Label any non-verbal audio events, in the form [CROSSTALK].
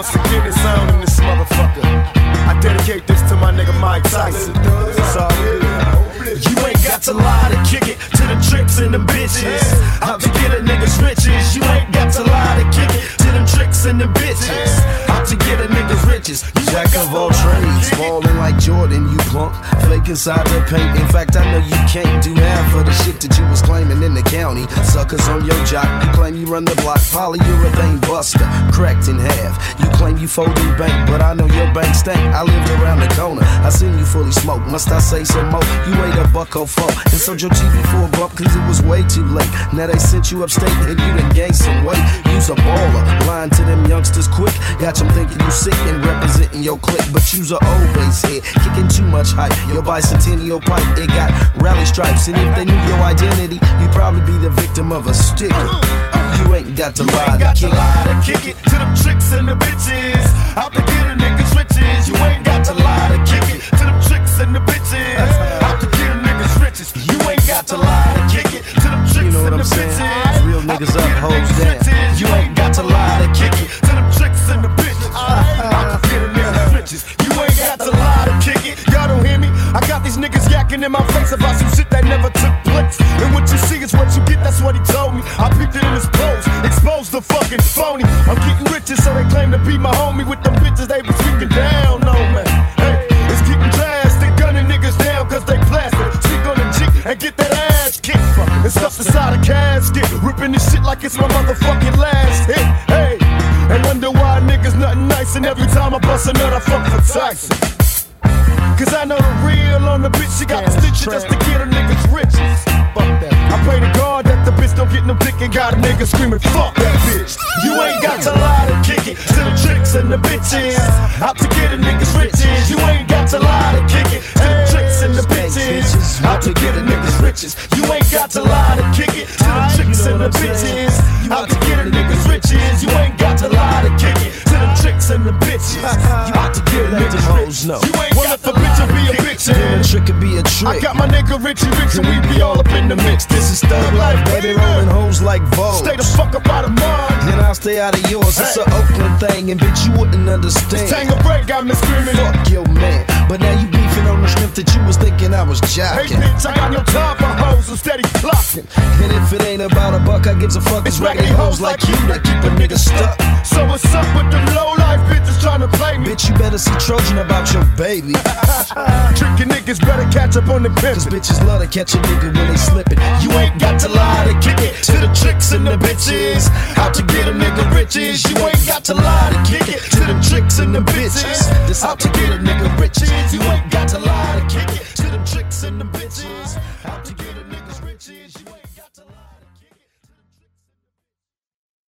Once again, it's sound in this motherfucker. I dedicate this to my nigga Mike Tyson. It's all good. You ain't got to lie to kick it to the tricks and the bitches. I'll be Jordan, you punk. Flake inside the paint. In fact, I know you can't do half of the shit that you was claiming in the county. Suckers on your jock, you claim you run the block. Polyurethane buster, cracked in half. You claim you folding bank, but I know your bank stank. I lived around the corner, I seen you fully smoked. Must I say some more? You ate a buck or four and sold your TV for a bump cause it was way too late. Now they sent you upstate and you done gained some weight. You's a baller, lying to them youngsters quick. Got them thinking you sick and representing your clique, but you's a old base head, kicking too much hype. Your bicentennial pipe, it got rally stripes, and if they knew your identity, you'd probably be the victim of a sticker. You ain't got to You lie ain't got to kick it. lie to kick it to them tricks and the bitches. Out to get a nigga's riches. You ain't got to lie to kick it to them tricks and the bitches. Out to get a nigga's riches. You ain't got to lie to kick it to them tricks You know what and I'm the saying? bitches. Real niggas up, hoes down. Yakking in my face about some shit that never took place. And what you see is what you get, that's what he told me. I peeped it in his pose, exposed the fucking phony. I'm getting riches, so they claim to be my homie with them bitches they be speaking down on me. Hey, it's getting drastic, gunning niggas down cause they plastic. Speak on the G and get that ass kicked. And stuff inside a casket, ripping this shit like it's my motherfucking last hit. Hey, and wonder why niggas nothing nice, and every time I bust a nut, I fuck Tyson. Cause I know the real on the bitch, she got the stitches just to get a nigga's riches. Fuck that. I pray to God that the bitch don't get no dick and got a nigga screaming, fuck that bitch. You ain't got to lie to kick it to the tricks and the bitches. Out to get a nigga's riches. You ain't got to lie to kick it to the tricks and the bitches. Out to get a nigga's riches. You ain't got to lie to kick it to the tricks and the bitches. To get Let them hoes know. You ain't well, if a bitch will be a bitch. Then a trick could be a I trick. got my nigga Richie Rich and we be all up in the mix. This is thug life, baby, rolling hoes like Vogue. Stay the fuck up out of mine. Then I'll stay out of yours. It's an Oakland thing, and bitch, you wouldn't understand. Tanqueray got me screaming. Fuck your man. But now you beefing on the strength that you was thinking I was Hey bitch, I got no time for hoes. I'm steady clocking. And if it ain't about a buck, I gives a fuck. It's raggedy hoes like you that keep a nigga stuck. So what's up with them low bitches trying to play me. Bitch, you better see Trojan about your baby. [LAUGHS] Tricky niggas better catch up on the pimpin'. Cause bitches love to catch a nigga when they slipping. You ain't got to lie to kick it to the tricks and the bitches. How to get a nigga riches. You ain't got to lie to kick it to the tricks and the bitches. This how to get a nigga riches. You ain't got to lie to kick it to the tricks and the bitches. How to get a